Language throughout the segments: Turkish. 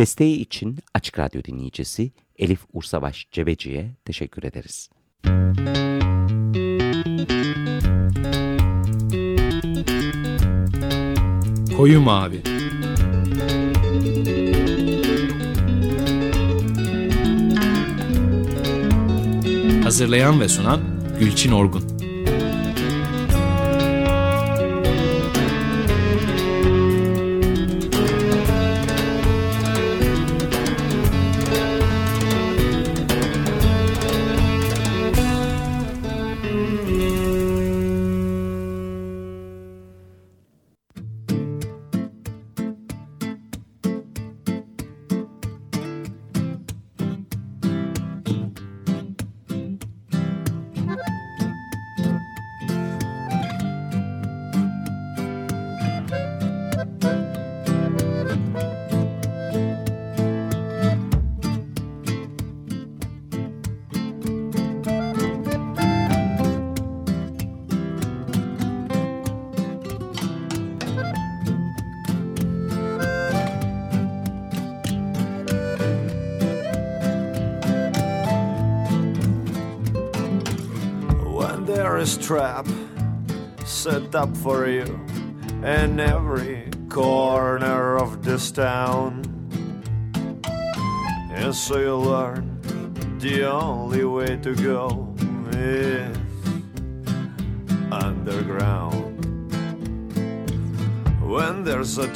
Desteği için Açık Radyo dinleyicisi Elif Ursavaş Cebeci'ye teşekkür ederiz. Koyu Mavi Hazırlayan ve sunan Gülçin Orgun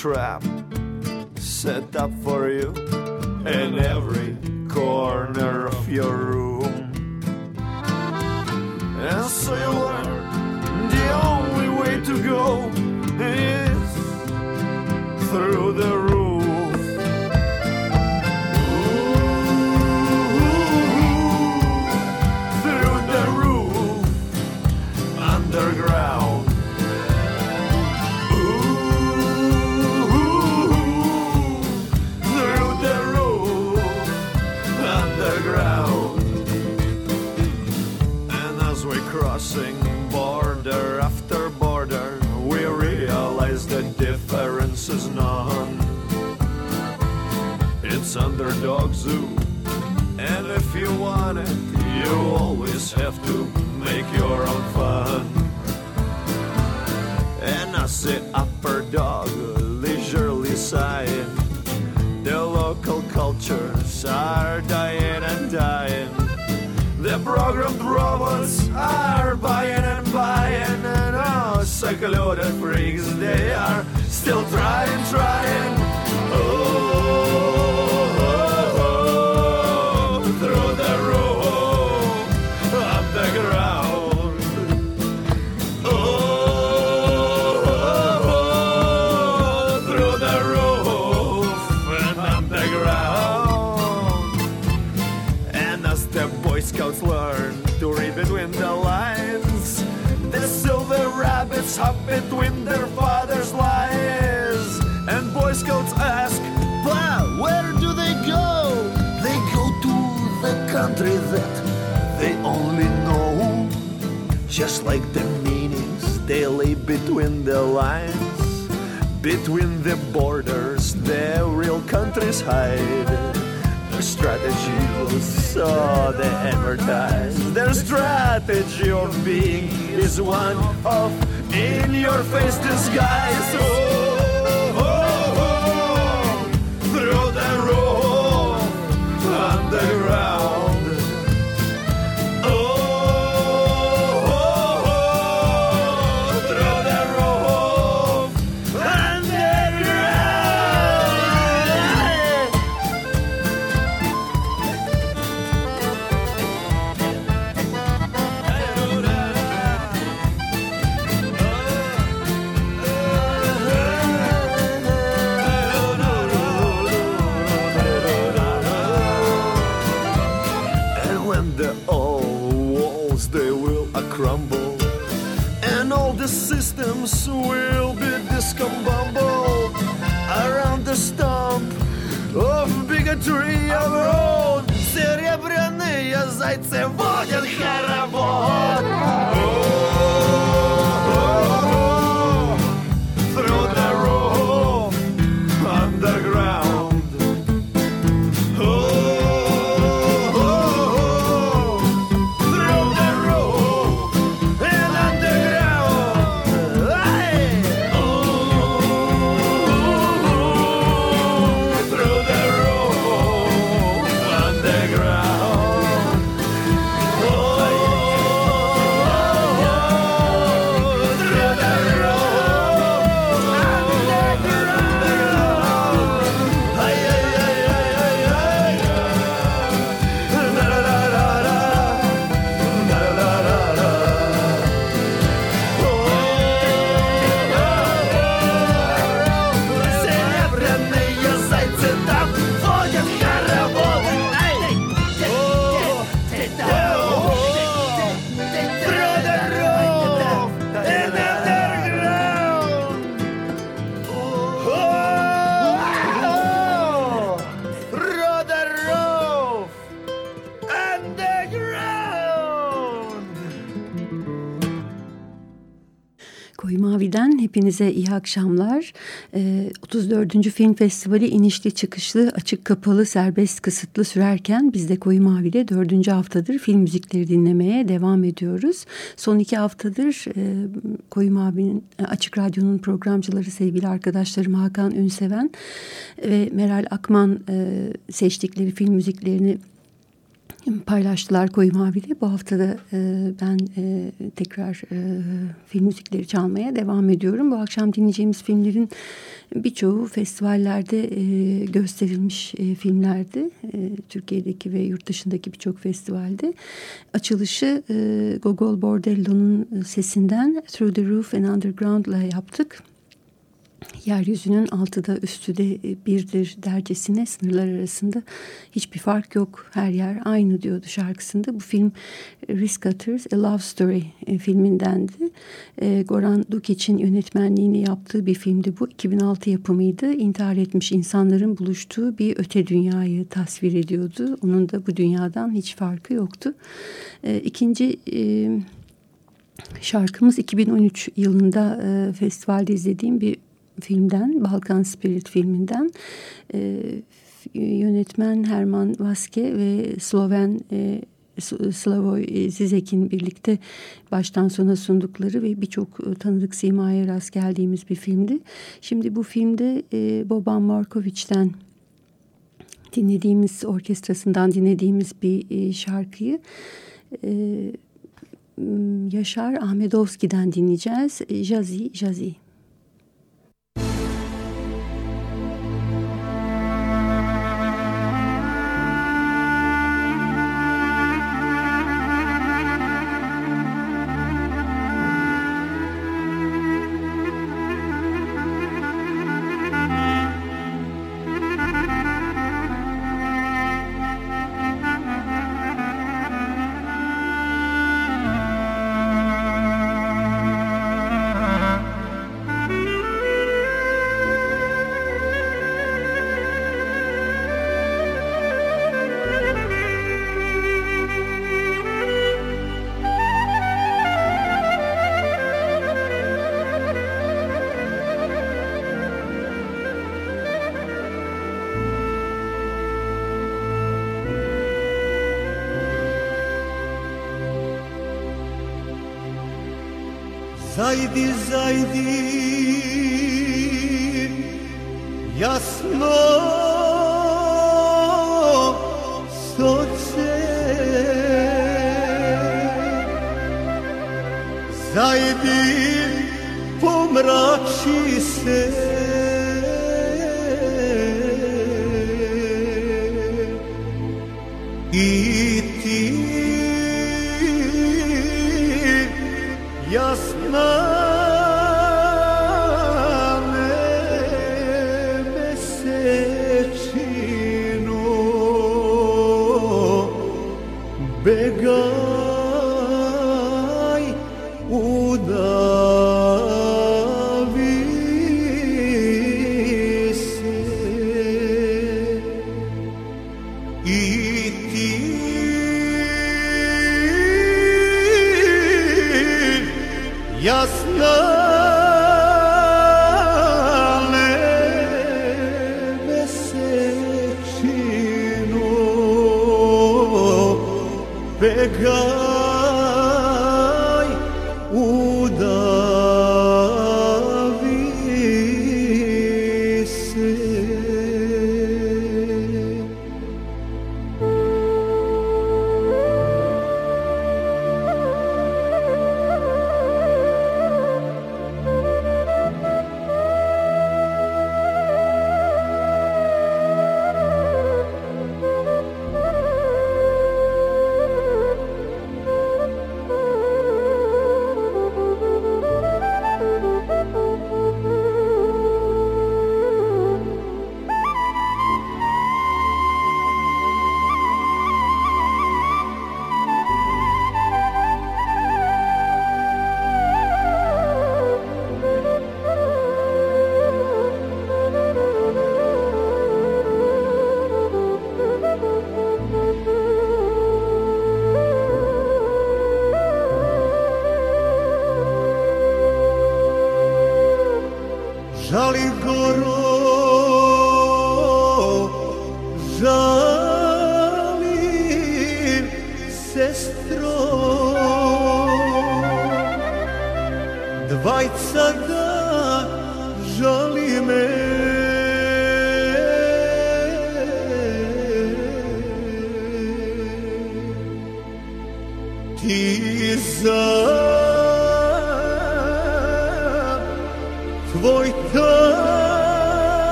trap set up for you in every corner of your It's underdog zoo, and if you want it, you always have to make your own fun. And I say upper dog, leisurely sighing. The local cultures are dying and dying. The programmed robots are buying and buying, and oh, secluded freaks, they are still trying, trying. Hop between their father's lies. And Boy Scouts ask, Pa, where do they go? They go to the country that they only know. Just like the meanings they lay between the lines, between the borders, the real countries hide. Their strategy, so they advertise. Their strategy of being is one of in your face disguise. Oh, oh, oh, through the roof, underground. Серебряные зайцы водят хоровод. Hepinize iyi akşamlar. 34. Ee, Film Festivali inişli çıkışlı, açık kapalı, serbest kısıtlı sürerken biz de Koyu Mavi'de dördüncü haftadır film müzikleri dinlemeye devam ediyoruz. Son iki haftadır e, Koyu Mavi'nin e, Açık Radyo'nun programcıları sevgili arkadaşlarım Hakan Ünseven ve Meral Akman e, seçtikleri film müziklerini paylaştılar Koyu Mavi'de. Bu haftada e, ben e, tekrar e, film müzikleri çalmaya devam ediyorum. Bu akşam dinleyeceğimiz filmlerin birçoğu festivallerde e, gösterilmiş e, filmlerdi. E, Türkiye'deki ve yurt dışındaki birçok festivalde. Açılışı e, Gogol Bordello'nun sesinden Through the Roof and Underground'la yaptık yeryüzünün altıda üstü de e, birdir dercesine sınırlar arasında hiçbir fark yok. Her yer aynı diyordu şarkısında. Bu film e, Risk Cutters A Love Story e, filmindendi. Goran Dukic'in yönetmenliğini yaptığı bir filmdi bu. 2006 yapımıydı. İntihar etmiş insanların buluştuğu bir öte dünyayı tasvir ediyordu. Onun da bu dünyadan hiç farkı yoktu. İkinci şarkımız 2013 yılında festivalde izlediğim bir filmden, Balkan Spirit filminden e, yönetmen Herman Vaske ve Sloven e, Slavoj Zizek'in birlikte baştan sona sundukları ve birçok e, tanıdık simaya rast geldiğimiz bir filmdi. Şimdi bu filmde e, Boban Markovic'ten dinlediğimiz orkestrasından dinlediğimiz bir e, şarkıyı e, Yaşar Ahmedovski'den dinleyeceğiz. Jazi Jazi. Zajdi, zajdi, jasno soce. Zajdi, pomrači se.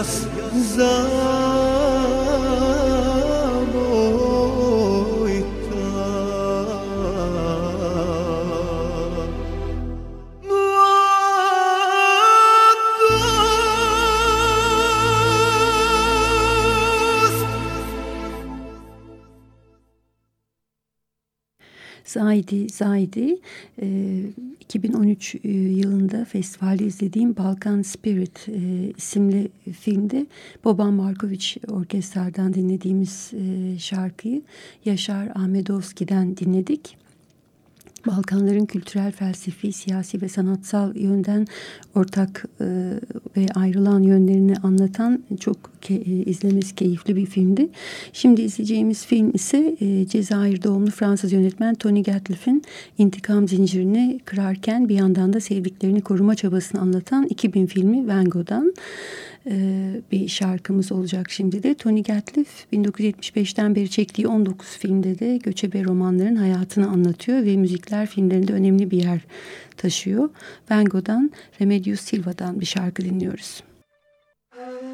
Mladost Zaydi Zaydi e, 2013 e, yılında festivalde izlediğim Balkan Spirit e, isimli filmde Boban Markovic orkestradan dinlediğimiz e, şarkıyı Yaşar Ahmedovski'den dinledik. Balkanların kültürel, felsefi, siyasi ve sanatsal yönden ortak e, ve ayrılan yönlerini anlatan çok ke, e, izlemesi keyifli bir filmdi. Şimdi izleyeceğimiz film ise e, Cezayir doğumlu Fransız yönetmen Tony Gatliff'in intikam zincirini kırarken bir yandan da sevdiklerini koruma çabasını anlatan 2000 filmi Van Gogh'dan e, bir şarkımız olacak şimdi de. Tony Gatliff 1975'ten beri çektiği 19 filmde de göçebe romanların hayatını anlatıyor ve müzikler filmlerinde önemli bir yer taşıyor. Van Gogh'dan Remedios Silva'dan bir şarkı dinliyoruz. No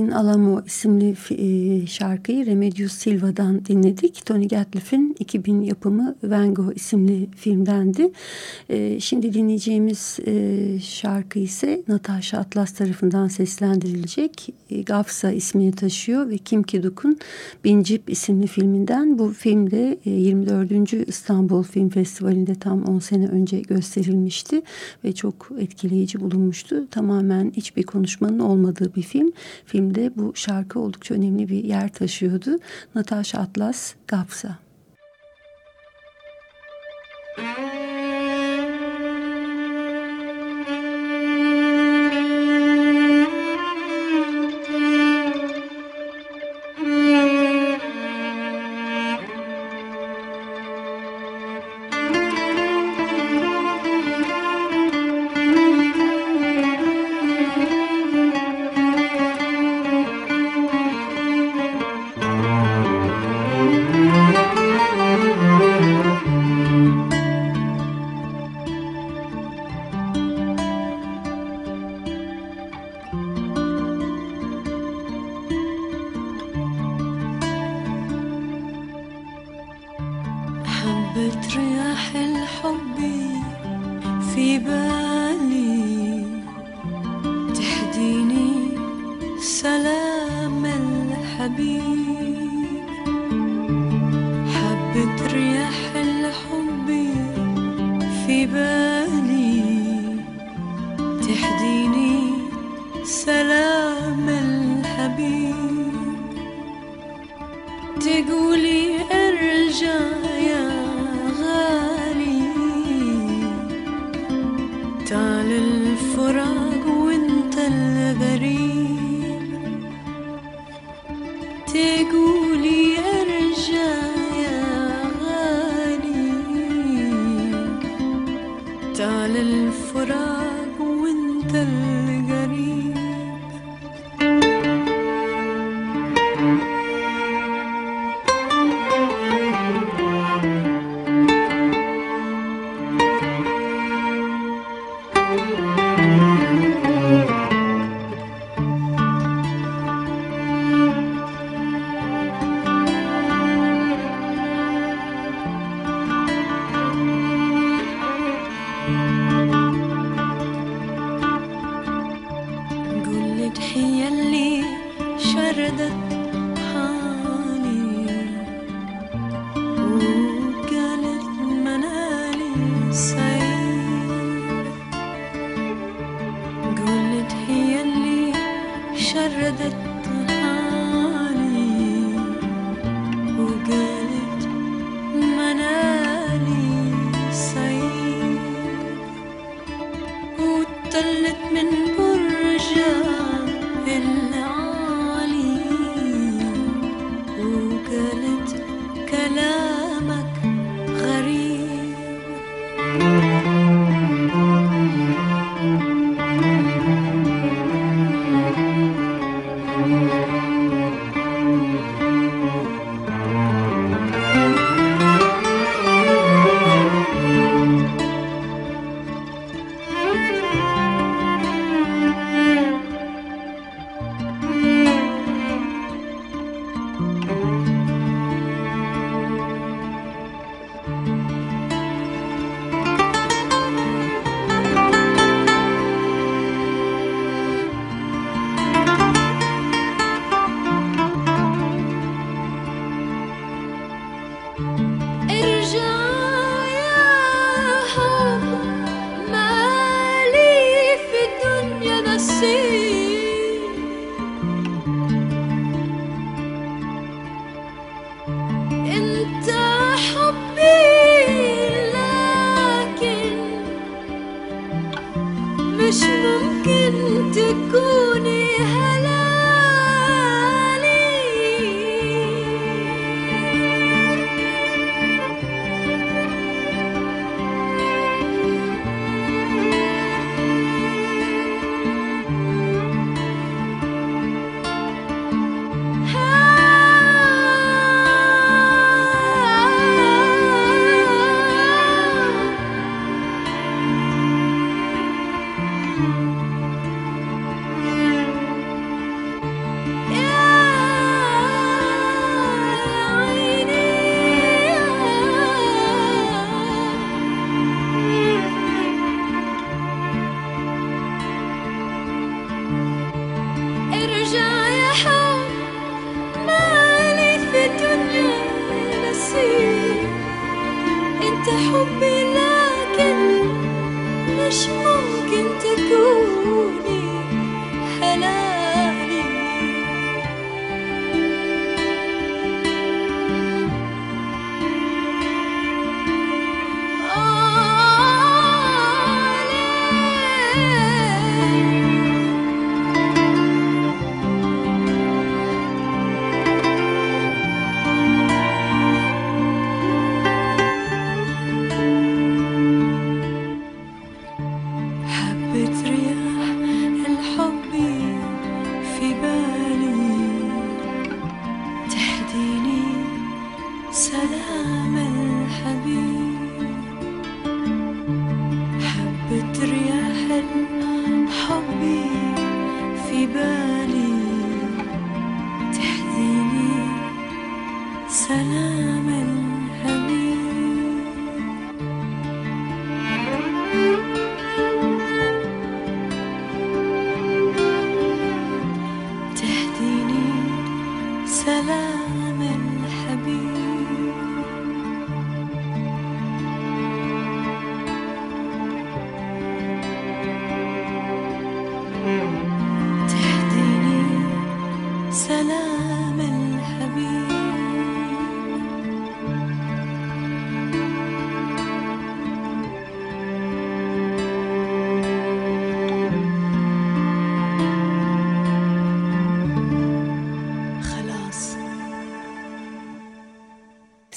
Nakin Alamo isimli fi- e, şarkıyı Remedios Silva'dan dinledik. Tony Gatliff'in 2000 yapımı Van Gogh isimli filmdendi. E, Şimdi dinleyeceğimiz e, şarkı ise Natasha Atlas tarafından seslendirilecek. E, Gafsa ismini taşıyor ve Kim Ki-duk'un Bincip isimli filminden. Bu filmde e, 24. İstanbul Film Festivali'nde tam 10 sene önce gösterilmişti ve çok etkileyici bulunmuştu. Tamamen hiçbir konuşmanın olmadığı bir film. Filmde bu şarkı oldukça önemli bir yer taşıyordu. Natasha Atlas, Gapsa.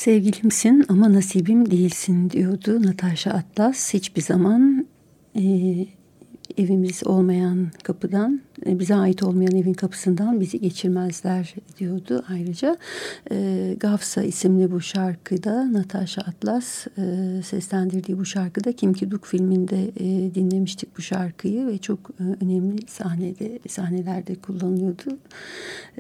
Sevgilimsin ama nasibim değilsin diyordu Natasha Atlas. Hiçbir zaman e, evimiz olmayan kapıdan, bize ait olmayan evin kapısından bizi geçirmezler diyordu. Ayrıca e, Gafsa isimli bu şarkıda Natasha Atlas e, seslendirdiği bu şarkıda Kim Ki Duk filminde e, dinlemiştik bu şarkıyı ve çok e, önemli sahnede sahnelerde kullanılıyordu.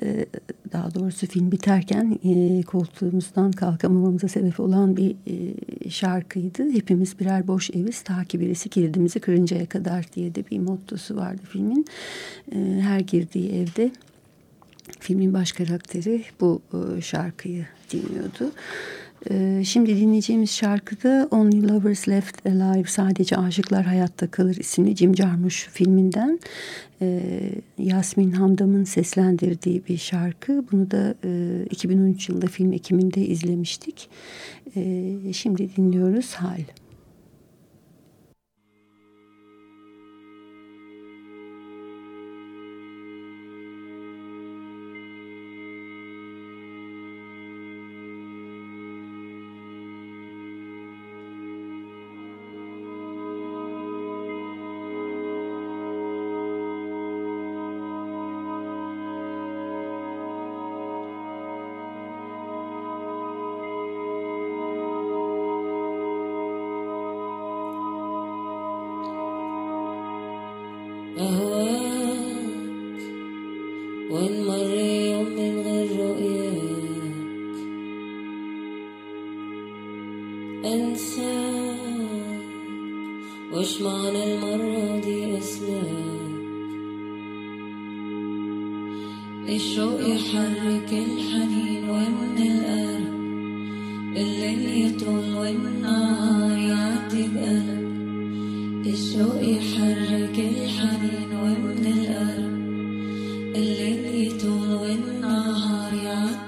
E, daha doğrusu film biterken e, koltuğumuzdan kalkamamamıza sebep olan bir e, şarkıydı. Hepimiz birer boş eviz ta ki birisi kilidimizi kırıncaya kadar diye de bir mottosu vardı filmin. E, her girdiği evde filmin baş karakteri bu e, şarkıyı dinliyordu. E, Şimdi dinleyeceğimiz şarkıda Only Lovers Left Alive Sadece Aşıklar Hayatta Kalır isimli Jim Jarmusch filminden Yasmin Hamdam'ın seslendirdiği bir şarkı. Bunu da e, 2013 yılında film ekiminde izlemiştik. Şimdi dinliyoruz Hal.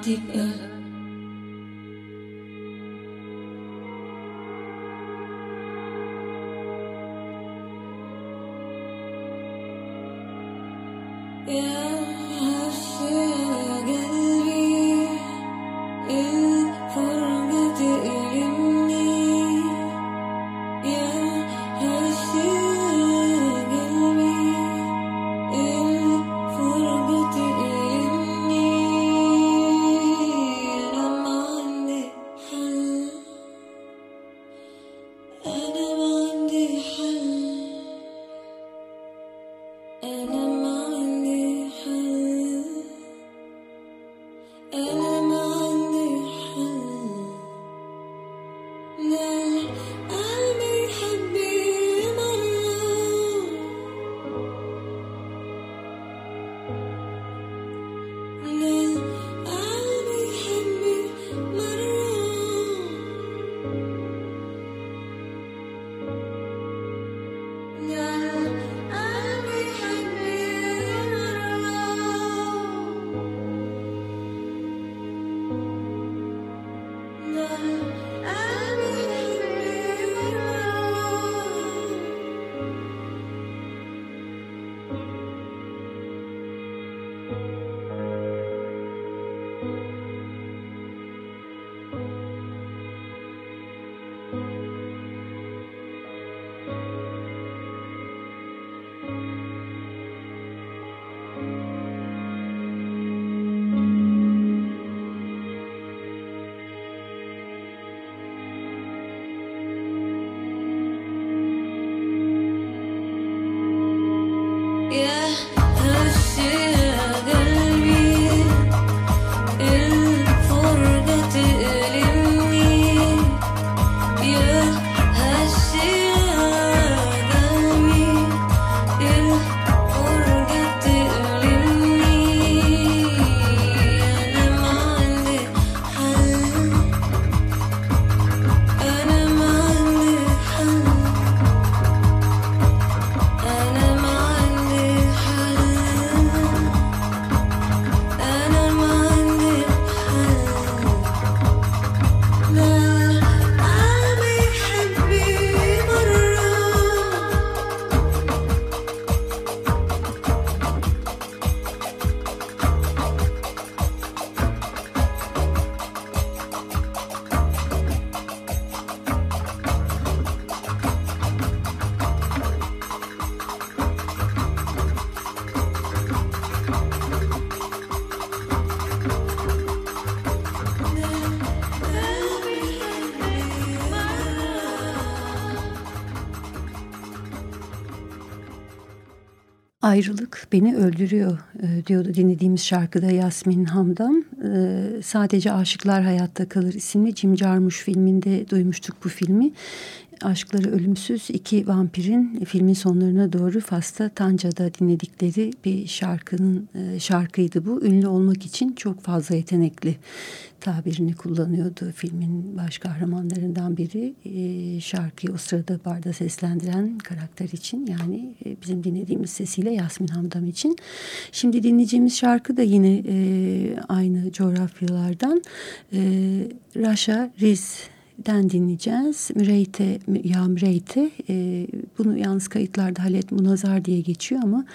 Deep. öl uh, beni öldürüyor e, diyordu dinlediğimiz şarkıda Yasmin Hamdan. E, sadece Aşıklar Hayatta Kalır isimli Jim Jarmusch filminde duymuştuk bu filmi. Aşkları Ölümsüz iki vampirin filmin sonlarına doğru Fas'ta Tanca'da dinledikleri bir şarkının e, şarkıydı bu. Ünlü olmak için çok fazla yetenekli tabirini kullanıyordu filmin baş kahramanlarından biri. E, şarkıyı o sırada barda seslendiren karakter için yani e, bizim dinlediğimiz sesiyle Yasmin Hamdam için. Şimdi dinleyeceğimiz şarkı da yine aynı coğrafyalardan. Raşa Riz den dinleyeceğiz. Müreyte, ya Müreyte e, bunu yalnız kayıtlarda Halet Munazar diye geçiyor ama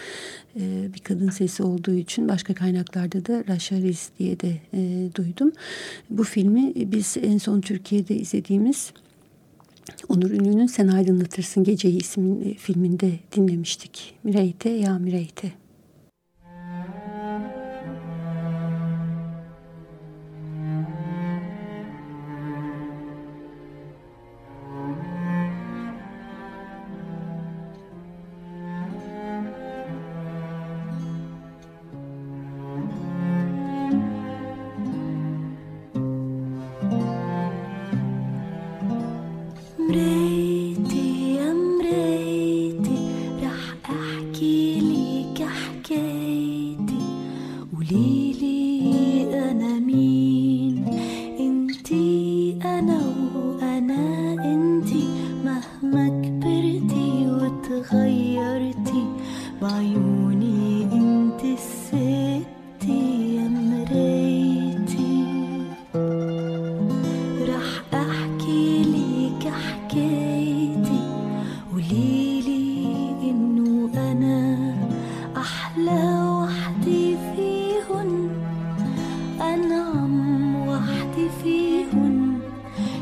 e, bir kadın sesi olduğu için başka kaynaklarda da Raşaris diye de e, duydum. Bu filmi biz en son Türkiye'de izlediğimiz Onur Ünlü'nün Sen Aydınlatırsın Geceyi isimli filminde dinlemiştik. Mireyte ya Mireyte.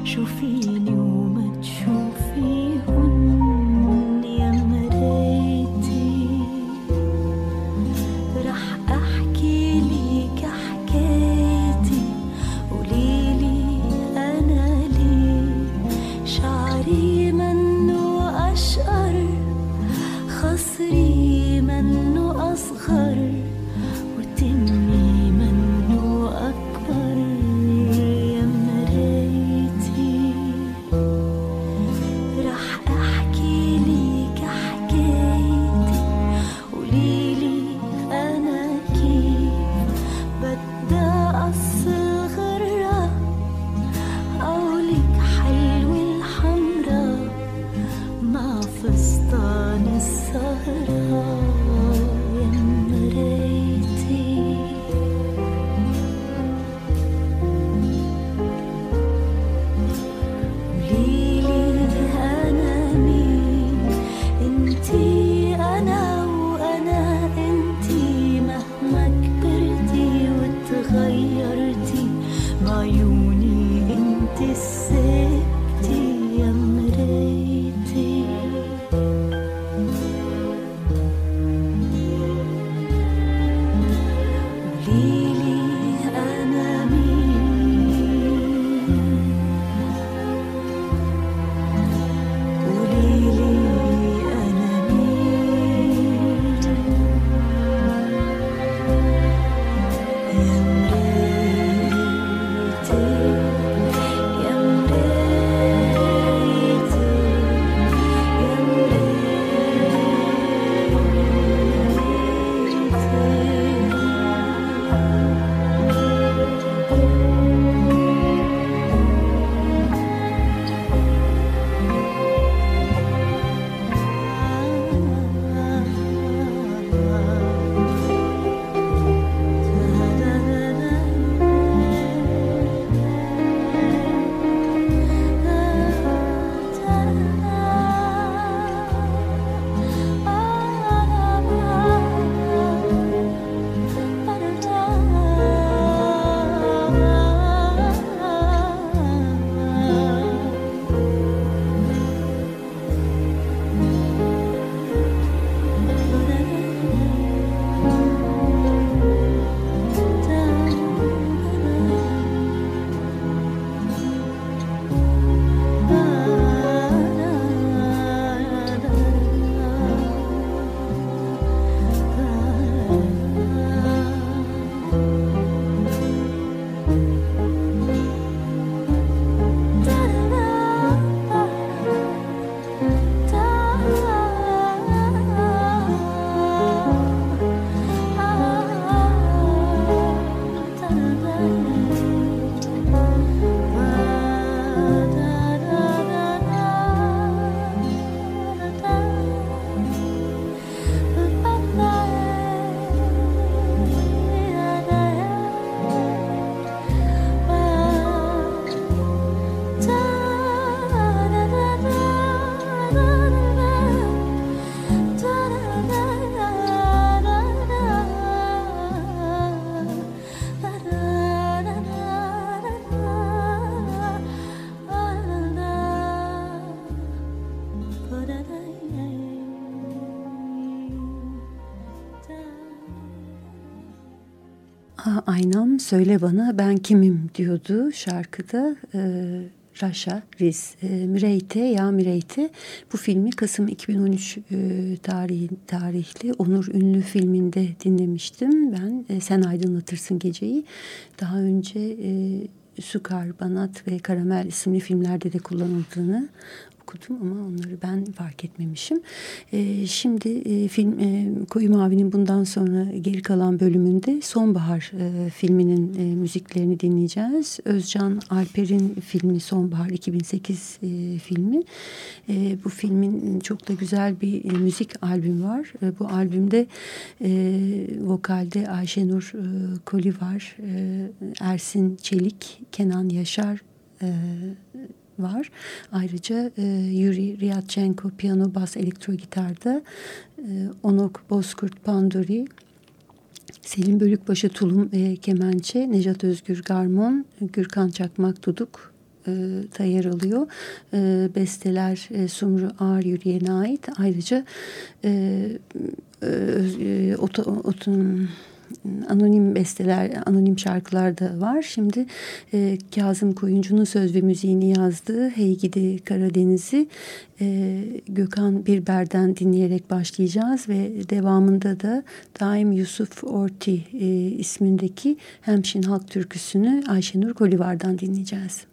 baixo fino söyle bana ben kimim diyordu şarkıda. E, Raşa Riz. E, Mireyte ya Mireyte bu filmi Kasım 2013 e, tarihi, tarihli Onur Ünlü filminde dinlemiştim. Ben e, Sen Aydınlatırsın Geceyi. Daha önce e, Sukar, Banat ve Karamel isimli filmlerde de kullanıldığını okudum ama onları ben fark etmemişim. E, şimdi e, film e, Koyu Mavi'nin bundan sonra geri kalan bölümünde Sonbahar e, filminin e, müziklerini dinleyeceğiz. Özcan Alper'in filmi Sonbahar 2008 e, filmi. E, bu filmin çok da güzel bir e, müzik albüm var. E, bu albümde e, vokalde Ayşenur e, Koli var. E, Ersin Çelik, Kenan Yaşar e, var. Ayrıca e, Yuri Ryadchenko piyano, bas, elektro gitarda, e, Onok Bozkurt Panduri, Selim Bölükbaşı tulum ve kemençe, Nejat Özgür Garmon, Gürkan Çakmak Duduk e, da yer alıyor. E, besteler e, Sumru Ağır Yürüyen'e ait. Ayrıca e, e, e, oto, oto, anonim besteler, anonim şarkılar da var. Şimdi e, Kazım Koyuncu'nun söz ve müziğini yazdığı Hey Gidi Karadeniz'i e, Gökhan Birber'den dinleyerek başlayacağız ve devamında da Daim Yusuf Orti e, ismindeki Hemşin Halk Türküsü'nü Ayşenur Kolivar'dan dinleyeceğiz.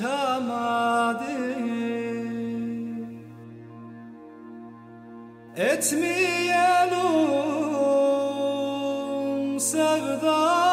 Yaşamadı. Etmeyelim sevdalı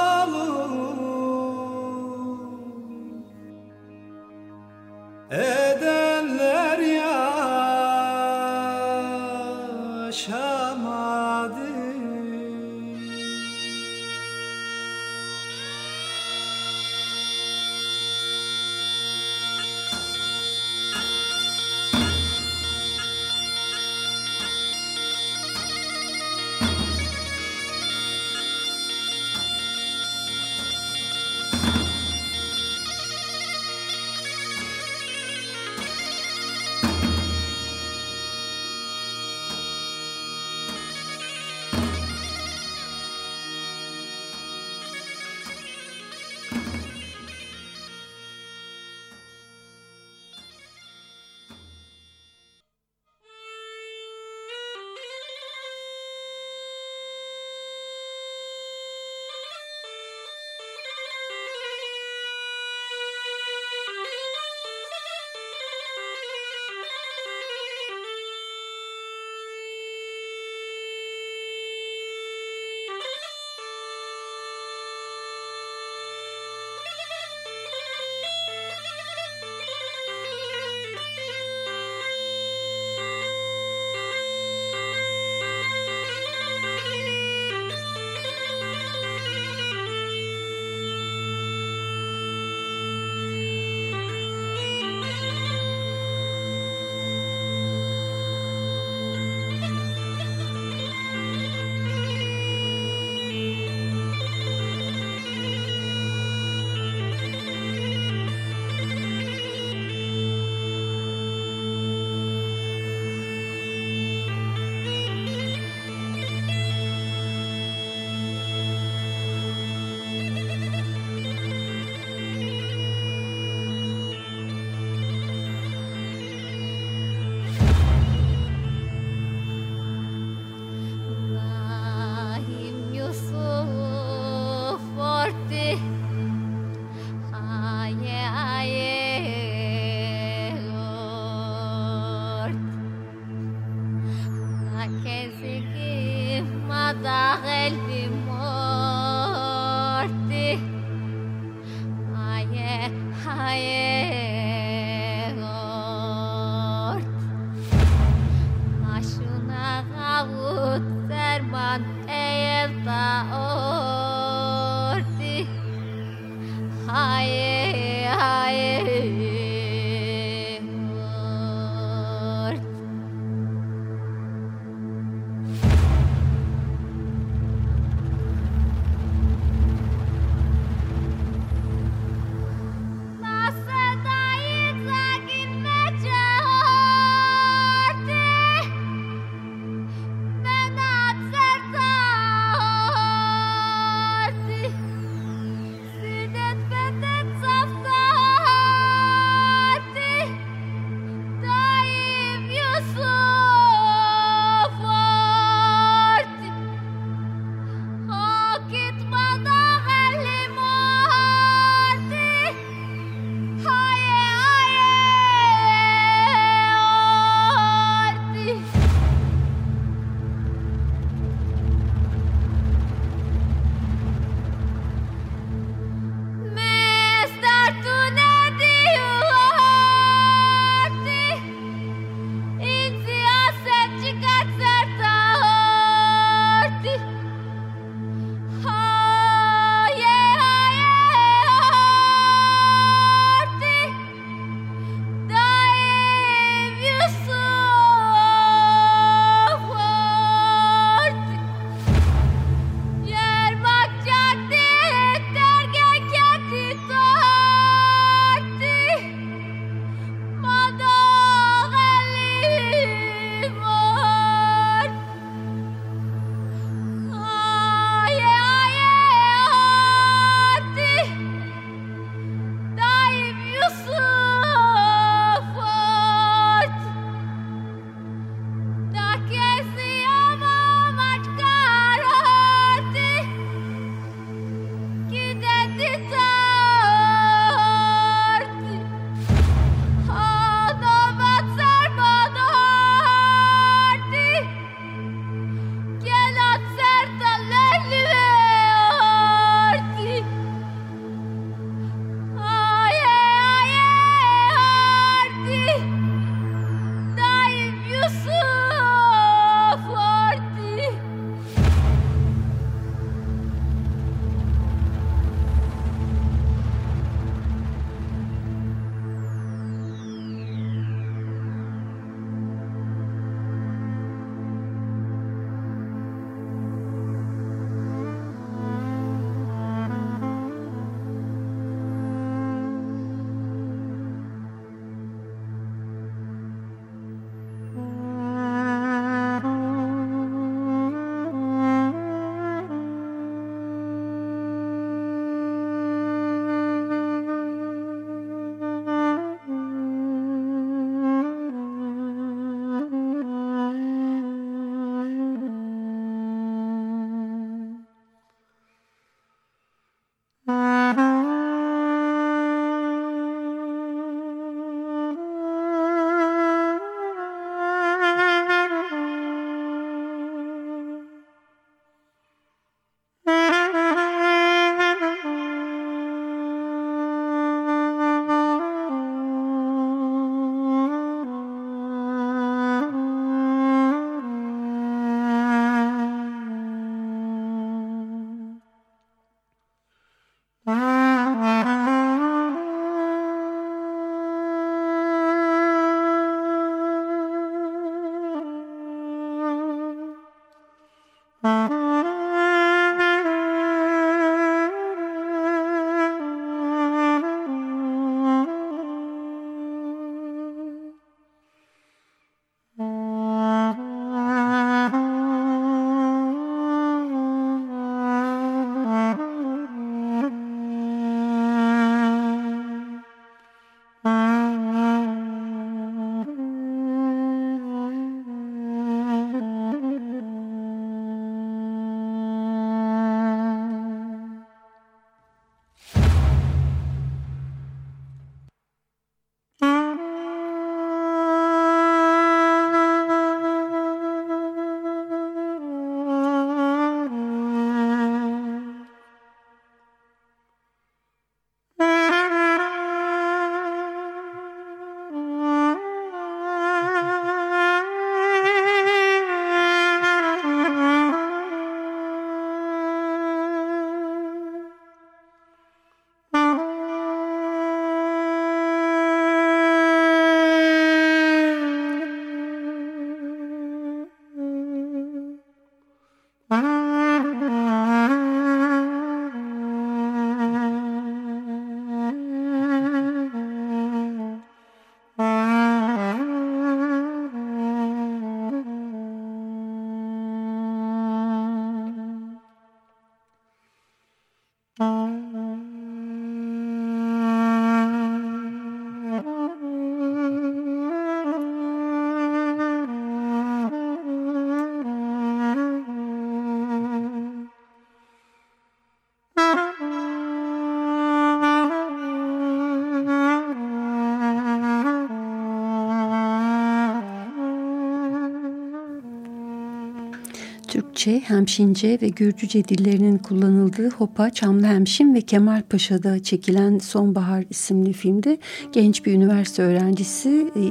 Türkçe, Hemşince ve Gürcüce dillerinin kullanıldığı Hopa, Çamlı Hemşin ve Kemal Paşa'da çekilen Sonbahar isimli filmde genç bir üniversite öğrencisi e,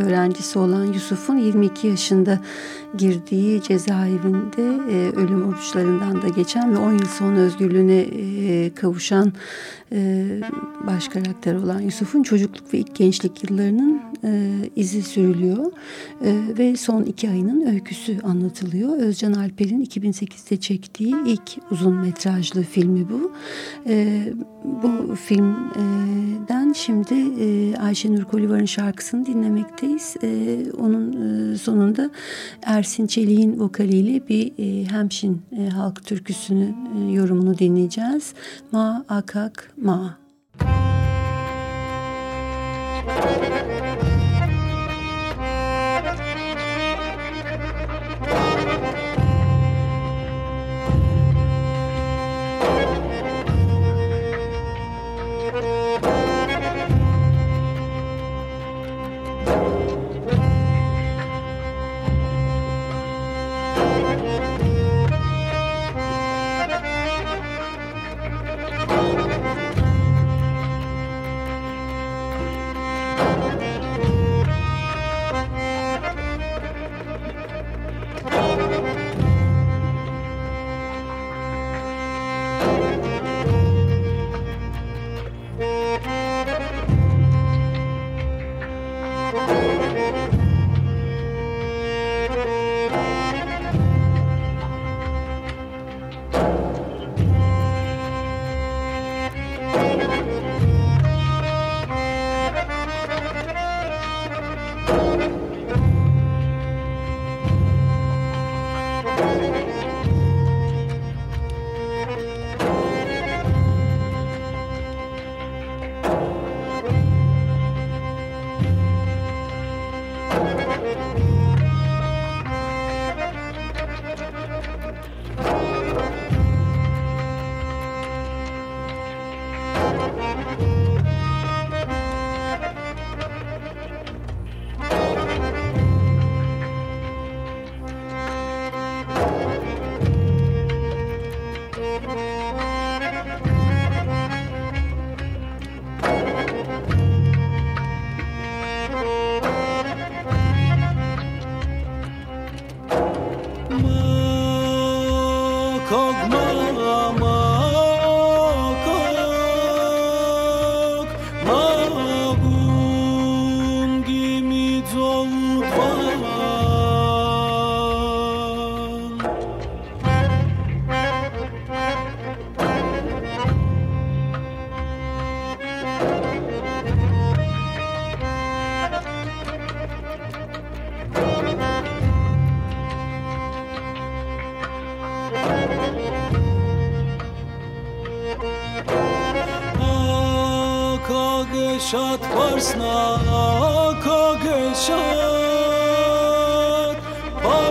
öğrencisi olan Yusuf'un 22 yaşında girdiği cezaevinde e, ölüm oruçlarından da geçen ve 10 yıl sonra özgürlüğüne e, kavuşan baş karakter olan Yusuf'un çocukluk ve ilk gençlik yıllarının izi sürülüyor ve son iki ayının öyküsü anlatılıyor. Özcan Alper'in 2008'de çektiği ilk uzun metrajlı filmi bu. E, bu filmden şimdi e, Ayşenur Kolivar'ın şarkısını dinlemekteyiz. E, onun e, sonunda Ersin Çelik'in vokaliyle bir e, Hemşin e, halk türküsünü e, yorumunu dinleyeceğiz. Ma akak ma. Thank you.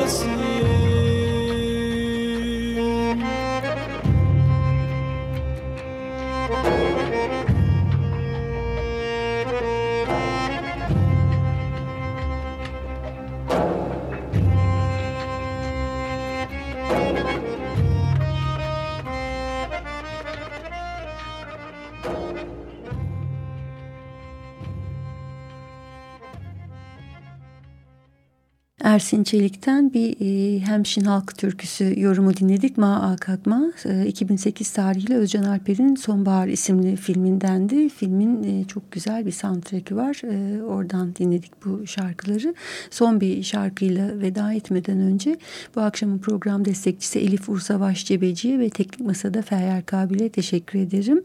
us. Ersin Çelik'ten bir e, Hemşin Halk Türküsü yorumu dinledik. Ma Akakma e, 2008 tarihli Özcan Alper'in Sonbahar isimli filmindendi. Filmin e, çok güzel bir soundtrack'i var. E, oradan dinledik bu şarkıları. Son bir şarkıyla veda etmeden önce bu akşamın program destekçisi Elif Ursavaş Cebeci'ye ve Teknik Masa'da Feryal Kabil'e teşekkür ederim.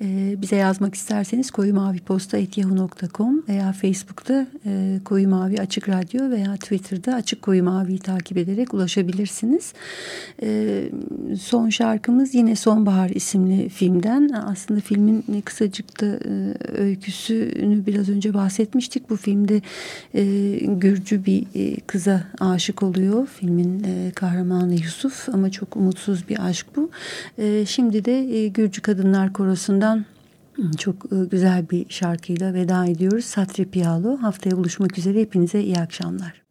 E, bize yazmak isterseniz koyumaviposta.yahoo.com veya Facebook'ta e, Koyu Mavi Açık Radyo veya Twitter'da Açık Koyu Mavi'yi takip ederek ulaşabilirsiniz. E, son şarkımız yine Sonbahar isimli filmden. Aslında filmin kısacık da e, öyküsünü biraz önce bahsetmiştik. Bu filmde e, Gürcü bir e, kıza aşık oluyor. Filmin e, kahramanı Yusuf ama çok umutsuz bir aşk bu. E, şimdi de e, Gürcü Kadınlar Korosu'ndan çok e, güzel bir şarkıyla veda ediyoruz. Satri Piyalo. Haftaya buluşmak üzere. Hepinize iyi akşamlar.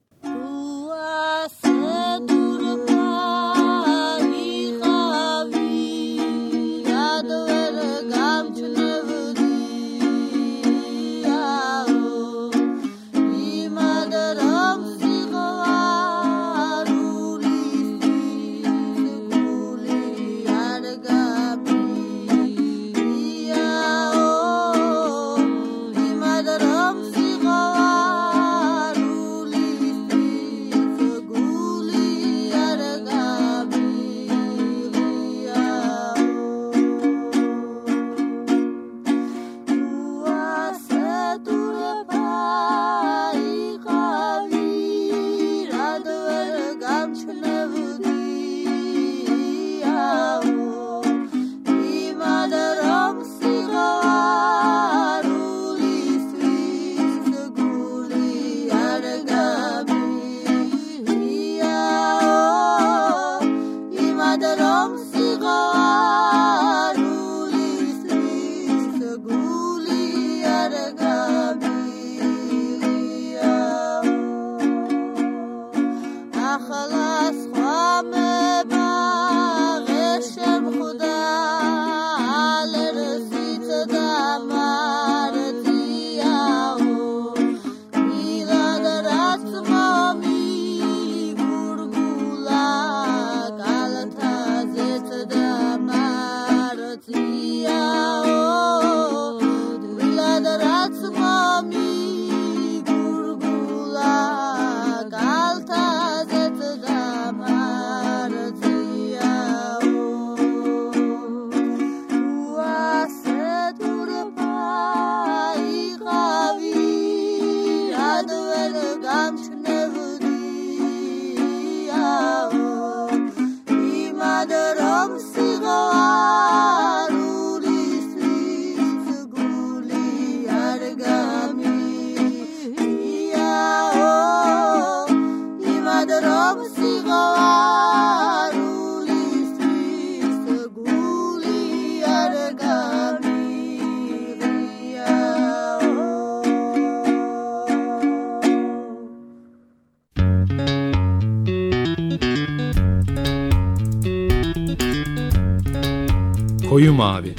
Mavi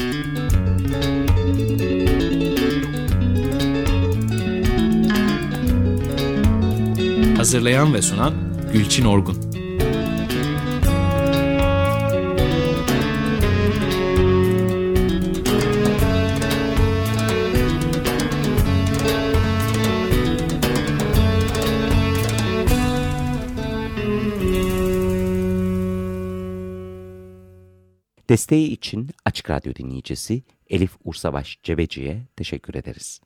Hazırlayan ve sunan Gülçin Orgun. Desteği için Açık Radyo dinleyicisi Elif Ursavaş Cebeci'ye teşekkür ederiz.